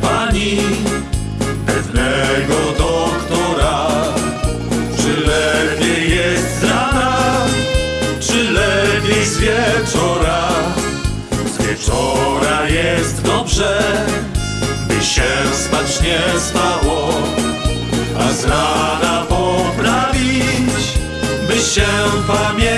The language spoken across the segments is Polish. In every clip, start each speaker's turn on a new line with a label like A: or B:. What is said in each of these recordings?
A: pani pewnego doktora. Czy lepiej jest z rana, czy lepiej z wieczora? Z wieczora jest dobrze, by się spać nie spało, a z rana poprawić, by się pamiętało.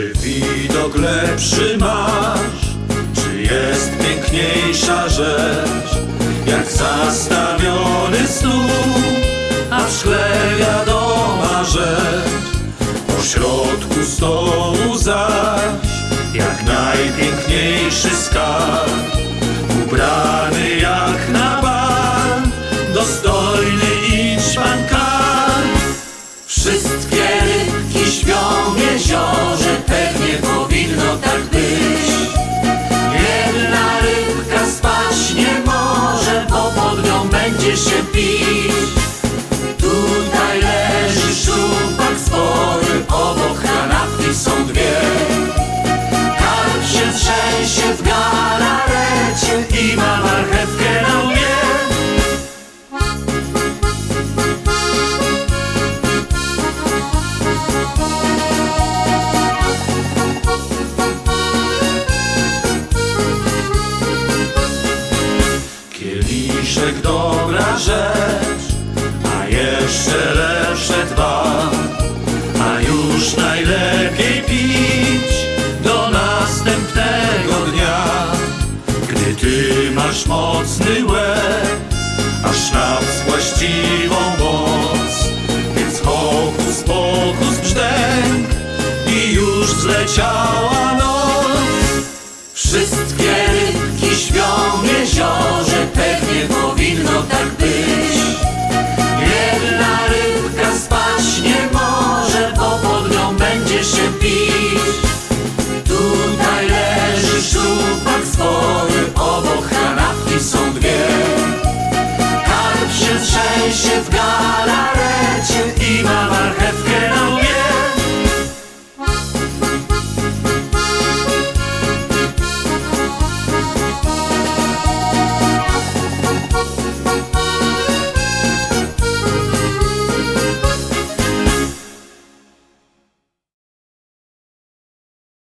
A: Czy widok lepszy masz? Czy jest piękniejsza rzecz? Jak zastawiony stół, a w szkle wiadoma rzecz. Po środku stołu zaś, jak najpiękniejszy skarb. Ubrany jak na bal, dostojny i szpankar.
B: Wszystkie się pić. Tutaj leży szczupak spory, obok kanapki są dwie. Karp się trzęsie w galarecie i ma marchewkę na łbie.
A: Kieliszek dobra rzecz, a jeszcze lepsze dwa, a już najlepiej pić do następnego dnia. Gdy ty masz mocny łeb, a sznaps właściwą moc, więc hokus pokus brzdęk i już zleciała noc.
B: Wszystkie rybki śpią w jeziorze, should be.